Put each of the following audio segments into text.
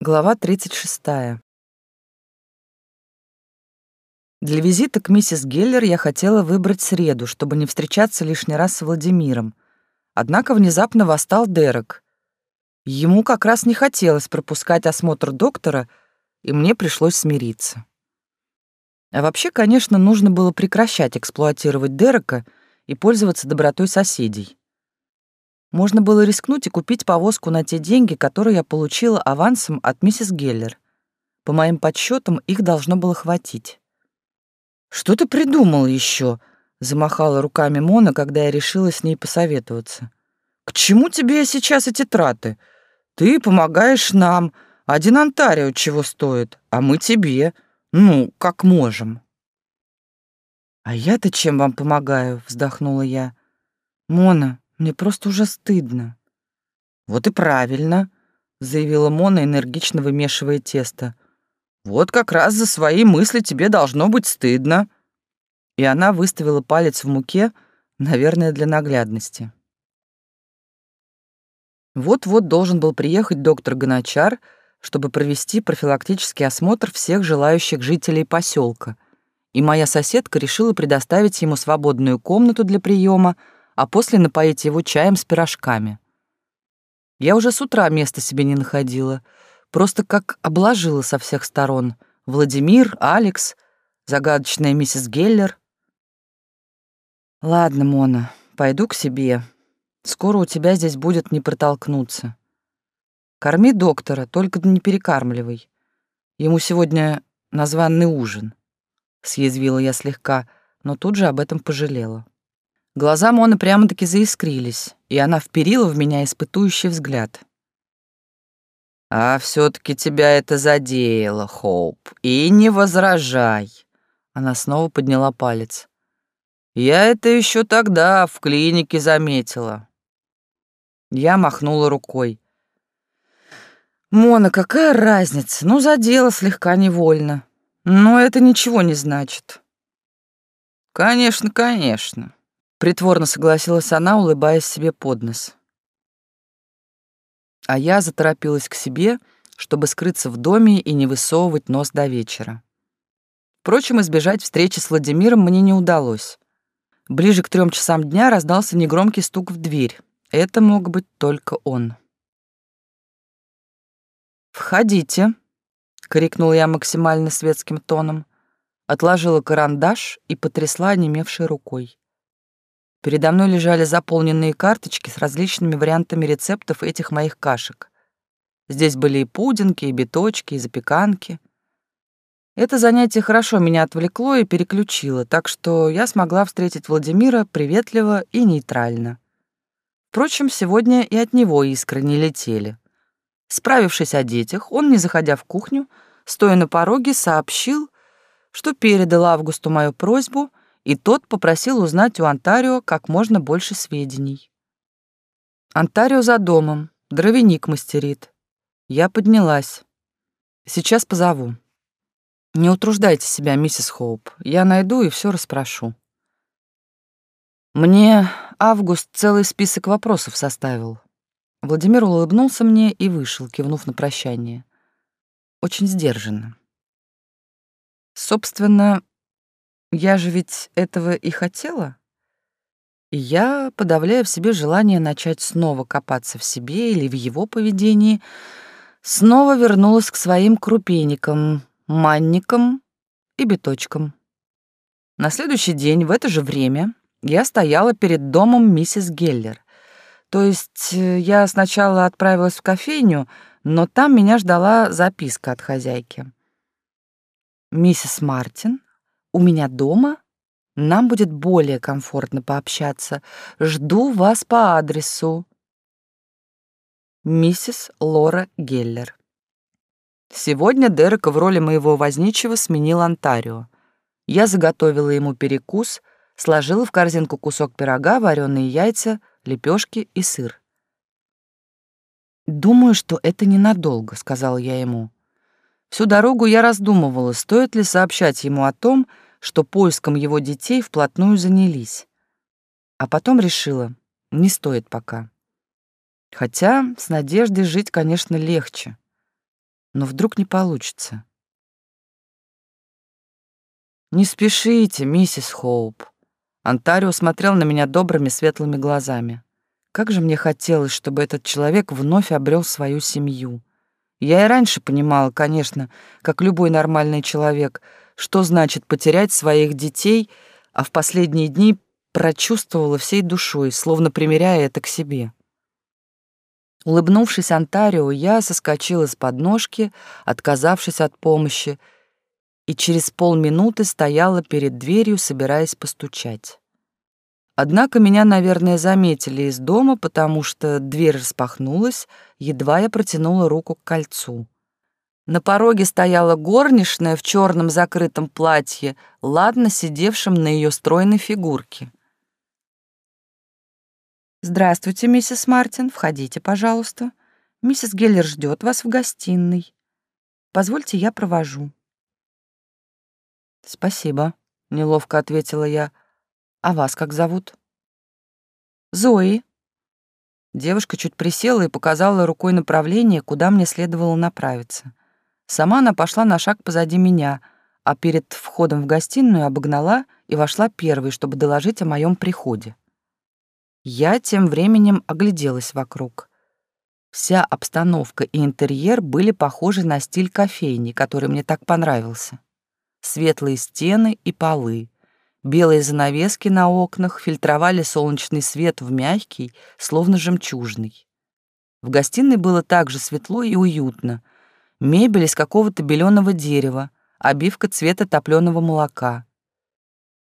Глава 36. Для визита к миссис Геллер я хотела выбрать среду, чтобы не встречаться лишний раз с Владимиром. Однако внезапно восстал Дерек. Ему как раз не хотелось пропускать осмотр доктора, и мне пришлось смириться. А вообще, конечно, нужно было прекращать эксплуатировать Дерека и пользоваться добротой соседей. Можно было рискнуть и купить повозку на те деньги, которые я получила авансом от миссис Геллер. По моим подсчетам, их должно было хватить. «Что ты придумал еще? замахала руками Мона, когда я решила с ней посоветоваться. «К чему тебе сейчас эти траты? Ты помогаешь нам. Один Онтарио чего стоит, а мы тебе. Ну, как можем». «А я-то чем вам помогаю?» — вздохнула я. «Мона, мне просто уже стыдно». «Вот и правильно», — заявила Мона, энергично вымешивая тесто. «Вот как раз за свои мысли тебе должно быть стыдно». И она выставила палец в муке, наверное, для наглядности. Вот-вот должен был приехать доктор Гоночар, чтобы провести профилактический осмотр всех желающих жителей поселка, и моя соседка решила предоставить ему свободную комнату для приема, а после напоить его чаем с пирожками. Я уже с утра места себе не находила, просто как обложила со всех сторон. Владимир, Алекс, загадочная миссис Геллер. Ладно, Мона, пойду к себе. Скоро у тебя здесь будет не протолкнуться. Корми доктора, только не перекармливай. Ему сегодня названный ужин. Съязвила я слегка, но тут же об этом пожалела. Глаза Моны прямо-таки заискрились, и она вперила в меня испытующий взгляд. «А все-таки тебя это задело, Хоуп, и не возражай!» Она снова подняла палец. «Я это еще тогда в клинике заметила». Я махнула рукой. «Мона, какая разница? Ну, задела слегка невольно. Но это ничего не значит». «Конечно, конечно. Притворно согласилась она, улыбаясь себе под нос. А я заторопилась к себе, чтобы скрыться в доме и не высовывать нос до вечера. Впрочем, избежать встречи с Владимиром мне не удалось. Ближе к трем часам дня раздался негромкий стук в дверь. Это мог быть только он. «Входите», — крикнула я максимально светским тоном, отложила карандаш и потрясла онемевшей рукой. Передо мной лежали заполненные карточки с различными вариантами рецептов этих моих кашек. Здесь были и пудинки, и биточки, и запеканки. Это занятие хорошо меня отвлекло и переключило, так что я смогла встретить Владимира приветливо и нейтрально. Впрочем, сегодня и от него искры не летели. Справившись о детях, он, не заходя в кухню, стоя на пороге, сообщил, что передал Августу мою просьбу и тот попросил узнать у Антарио как можно больше сведений. Антарио за домом, дровяник мастерит. Я поднялась. Сейчас позову. Не утруждайте себя, миссис Хоуп. Я найду и все расспрошу. Мне Август целый список вопросов составил. Владимир улыбнулся мне и вышел, кивнув на прощание. Очень сдержанно. Собственно, я же ведь этого и хотела. И я, подавляя в себе желание начать снова копаться в себе или в его поведении, снова вернулась к своим крупеникам, манникам и биточкам. На следующий день в это же время я стояла перед домом миссис Геллер. То есть э, я сначала отправилась в кофейню, но там меня ждала записка от хозяйки. «Миссис Мартин, у меня дома. Нам будет более комфортно пообщаться. Жду вас по адресу. Миссис Лора Геллер. Сегодня Дерека в роли моего возничего сменил Онтарио. Я заготовила ему перекус, сложила в корзинку кусок пирога, вареные яйца, лепешки и сыр. «Думаю, что это ненадолго», — сказала я ему. Всю дорогу я раздумывала, стоит ли сообщать ему о том, что поиском его детей вплотную занялись. А потом решила, не стоит пока. Хотя с надеждой жить, конечно, легче. но вдруг не получится. «Не спешите, миссис Хоуп». Антарио смотрел на меня добрыми светлыми глазами. Как же мне хотелось, чтобы этот человек вновь обрел свою семью. Я и раньше понимала, конечно, как любой нормальный человек, что значит потерять своих детей, а в последние дни прочувствовала всей душой, словно примеряя это к себе. Улыбнувшись Антарио, я соскочила с подножки, отказавшись от помощи, и через полминуты стояла перед дверью, собираясь постучать. Однако меня, наверное, заметили из дома, потому что дверь распахнулась, едва я протянула руку к кольцу. На пороге стояла горничная в черном закрытом платье, ладно сидевшем на ее стройной фигурке. «Здравствуйте, миссис Мартин. Входите, пожалуйста. Миссис Геллер ждет вас в гостиной. Позвольте, я провожу». «Спасибо», — неловко ответила я. «А вас как зовут?» «Зои». Девушка чуть присела и показала рукой направление, куда мне следовало направиться. Сама она пошла на шаг позади меня, а перед входом в гостиную обогнала и вошла первой, чтобы доложить о моем приходе. Я тем временем огляделась вокруг. Вся обстановка и интерьер были похожи на стиль кофейни, который мне так понравился. Светлые стены и полы, белые занавески на окнах фильтровали солнечный свет в мягкий, словно жемчужный. В гостиной было также светло и уютно. Мебель из какого-то беленого дерева, обивка цвета топленого молока.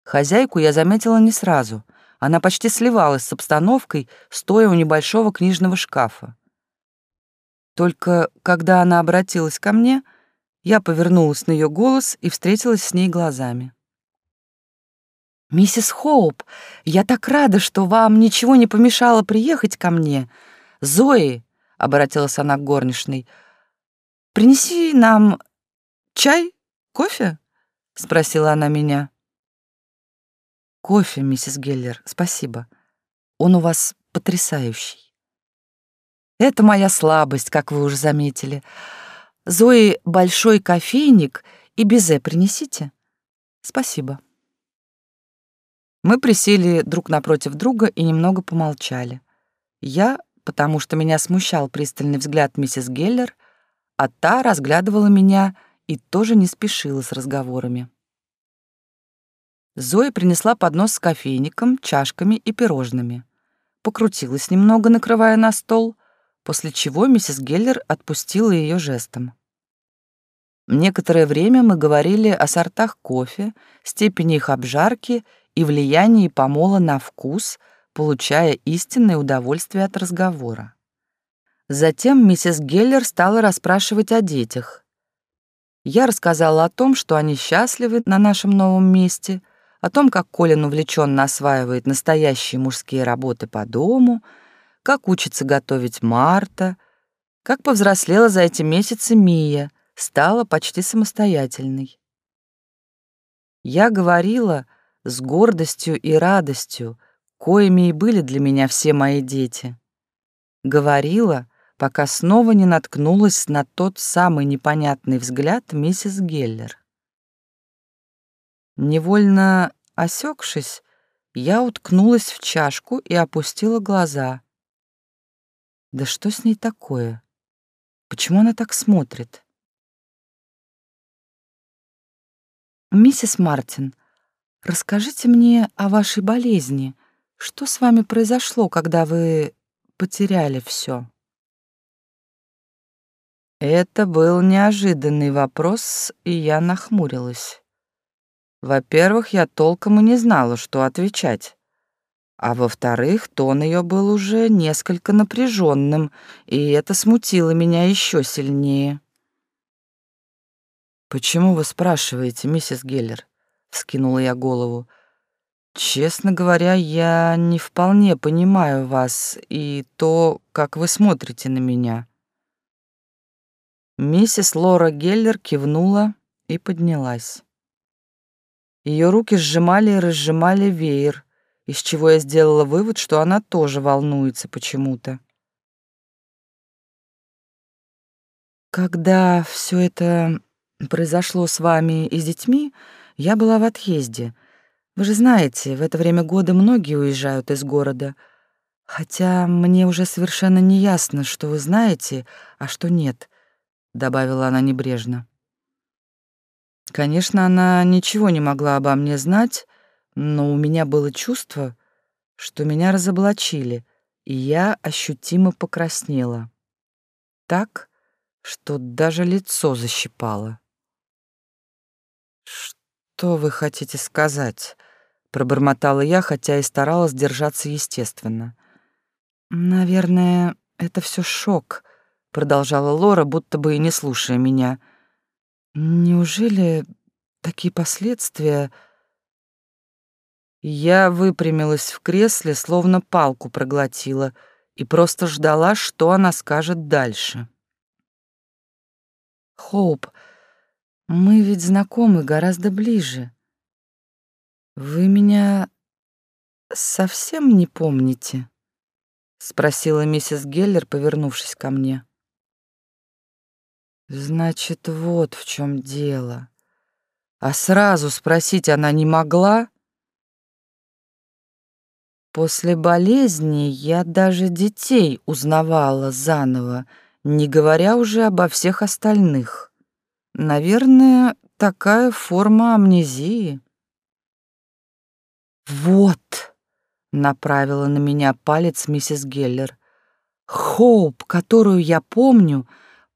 Хозяйку я заметила не сразу — она почти сливалась с обстановкой, стоя у небольшого книжного шкафа. Только когда она обратилась ко мне, я повернулась на ее голос и встретилась с ней глазами. «Миссис Хоуп, я так рада, что вам ничего не помешало приехать ко мне. Зои, — обратилась она к горничной, — принеси нам чай, кофе?» — спросила она меня. Кофе, миссис Геллер, спасибо. Он у вас потрясающий. Это моя слабость, как вы уже заметили. Зои большой кофейник и безе принесите. Спасибо. Мы присели друг напротив друга и немного помолчали. Я, потому что меня смущал пристальный взгляд миссис Геллер, а та разглядывала меня и тоже не спешила с разговорами. Зоя принесла поднос с кофейником, чашками и пирожными. Покрутилась немного, накрывая на стол, после чего миссис Геллер отпустила ее жестом. Некоторое время мы говорили о сортах кофе, степени их обжарки и влиянии помола на вкус, получая истинное удовольствие от разговора. Затем миссис Геллер стала расспрашивать о детях. Я рассказала о том, что они счастливы на нашем новом месте — о том, как Колин увлеченно осваивает настоящие мужские работы по дому, как учится готовить Марта, как повзрослела за эти месяцы Мия, стала почти самостоятельной. Я говорила с гордостью и радостью, коими и были для меня все мои дети. Говорила, пока снова не наткнулась на тот самый непонятный взгляд миссис Геллер. Невольно осекшись, я уткнулась в чашку и опустила глаза. Да что с ней такое? Почему она так смотрит? Миссис Мартин, расскажите мне о вашей болезни. Что с вами произошло, когда вы потеряли все? Это был неожиданный вопрос, и я нахмурилась. Во-первых, я толком и не знала, что отвечать. А во-вторых, тон ее был уже несколько напряженным, и это смутило меня еще сильнее. «Почему вы спрашиваете, миссис Геллер?» — вскинула я голову. «Честно говоря, я не вполне понимаю вас и то, как вы смотрите на меня». Миссис Лора Геллер кивнула и поднялась. Ее руки сжимали и разжимали веер, из чего я сделала вывод, что она тоже волнуется почему-то. когда все это произошло с вами и с детьми, я была в отъезде. Вы же знаете, в это время года многие уезжают из города. Хотя мне уже совершенно не ясно, что вы знаете, а что нет, добавила она небрежно. Конечно, она ничего не могла обо мне знать, но у меня было чувство, что меня разоблачили, и я ощутимо покраснела. Так, что даже лицо защипало. «Что вы хотите сказать?» — пробормотала я, хотя и старалась держаться естественно. «Наверное, это все шок», — продолжала Лора, будто бы и не слушая меня. «Неужели такие последствия...» Я выпрямилась в кресле, словно палку проглотила, и просто ждала, что она скажет дальше. «Хоуп, мы ведь знакомы гораздо ближе. Вы меня совсем не помните?» — спросила миссис Геллер, повернувшись ко мне. «Значит, вот в чем дело. А сразу спросить она не могла?» После болезни я даже детей узнавала заново, не говоря уже обо всех остальных. Наверное, такая форма амнезии. «Вот», — направила на меня палец миссис Геллер, «Хоуп, которую я помню,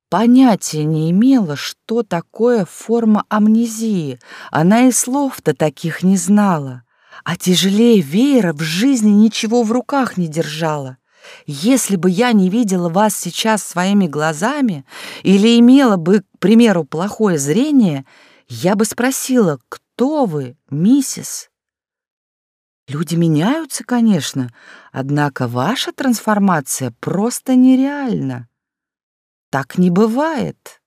понятия не имела, что такое форма амнезии. Она и слов-то таких не знала а тяжелее веера в жизни ничего в руках не держала. Если бы я не видела вас сейчас своими глазами или имела бы, к примеру, плохое зрение, я бы спросила, кто вы, миссис? Люди меняются, конечно, однако ваша трансформация просто нереальна. Так не бывает.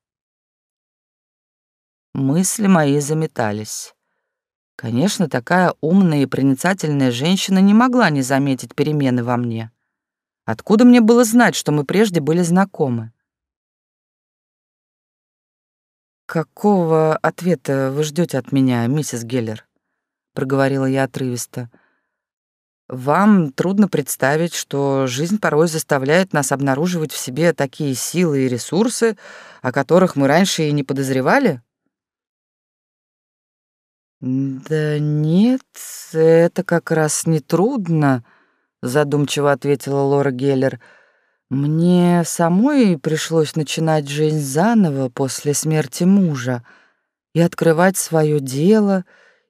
Мысли мои заметались. Конечно, такая умная и проницательная женщина не могла не заметить перемены во мне. Откуда мне было знать, что мы прежде были знакомы? «Какого ответа вы ждете от меня, миссис Геллер?» — проговорила я отрывисто. «Вам трудно представить, что жизнь порой заставляет нас обнаруживать в себе такие силы и ресурсы, о которых мы раньше и не подозревали?» «Да нет, это как раз не трудно», — задумчиво ответила Лора Геллер. «Мне самой пришлось начинать жизнь заново после смерти мужа и открывать свое дело,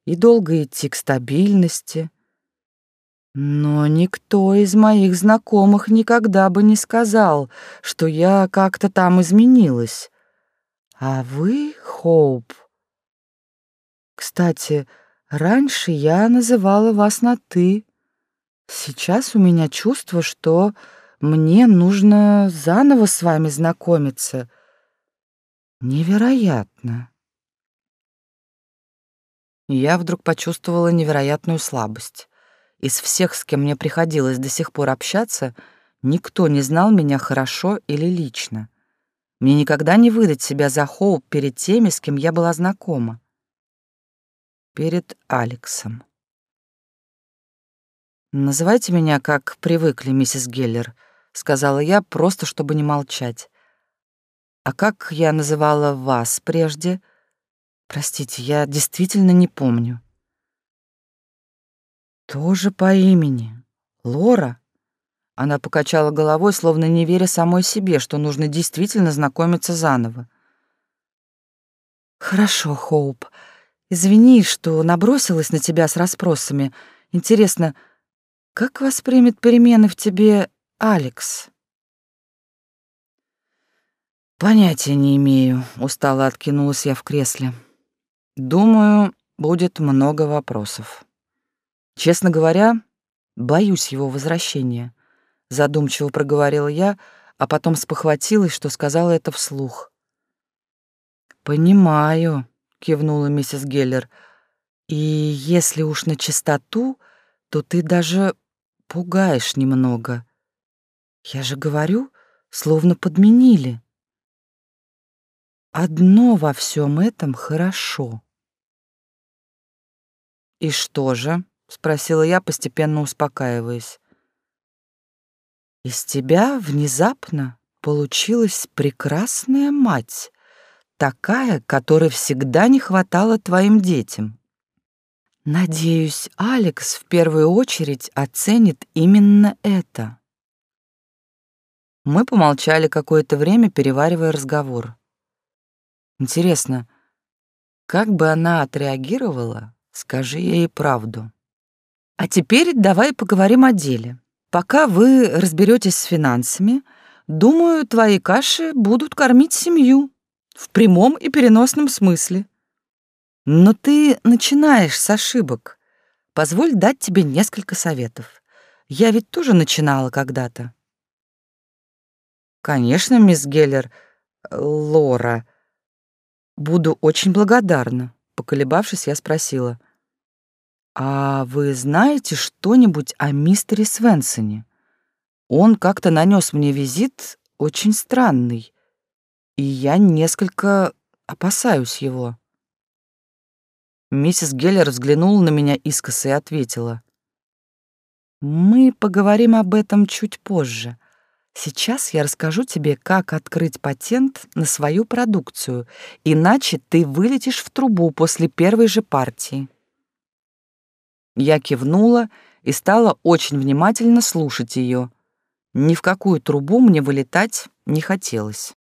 и долго идти к стабильности. Но никто из моих знакомых никогда бы не сказал, что я как-то там изменилась. А вы, Хоуп, кстати, раньше я называла вас на «ты». Сейчас у меня чувство, что мне нужно заново с вами знакомиться. Невероятно. Я вдруг почувствовала невероятную слабость. Из всех, с кем мне приходилось до сих пор общаться, никто не знал меня хорошо или лично. Мне никогда не выдать себя за Хоуп перед теми, с кем я была знакома перед Алексом. «Называйте меня, как привыкли, миссис Геллер», — сказала я, просто чтобы не молчать. «А как я называла вас прежде? Простите, я действительно не помню». «Тоже по имени. Лора?» Она покачала головой, словно не веря самой себе, что нужно действительно знакомиться заново. «Хорошо, Хоуп», Извини, что набросилась на тебя с расспросами. Интересно, как воспримет перемены в тебе Алекс? Понятия не имею, устало откинулась я в кресле. Думаю, будет много вопросов. Честно говоря, боюсь его возвращения, задумчиво проговорила я, а потом спохватилась, что сказала это вслух. Понимаю, кивнула миссис Геллер. И если уж на чистоту, то ты даже пугаешь немного. Я же говорю, словно подменили. одно во всем этом хорошо. «И что же?» — спросила я, постепенно успокаиваясь. «Из тебя внезапно получилась прекрасная мать, такая, которой всегда не хватало твоим детям. Надеюсь, Алекс в первую очередь оценит именно это». Мы помолчали какое-то время, переваривая разговор. Интересно, как бы она отреагировала, Скажи ей правду. А теперь давай поговорим о деле. Пока вы разберетесь с финансами, думаю, твои каши будут кормить семью в прямом и переносном смысле. Но ты начинаешь с ошибок. Позволь дать тебе несколько советов. Я ведь тоже начинала когда-то. Конечно, мисс Геллер, Лора. Буду очень благодарна. Поколебавшись, я спросила. «А вы знаете что-нибудь о мистере Свенсоне? Он как-то нанес мне визит очень странный, и я несколько опасаюсь его». Миссис Геллер взглянула на меня искоса и ответила. «Мы поговорим об этом чуть позже. Сейчас я расскажу тебе, как открыть патент на свою продукцию, иначе ты вылетишь в трубу после первой же партии. Я кивнула и стала очень внимательно слушать ее. Ни в какую трубу мне вылетать не хотелось.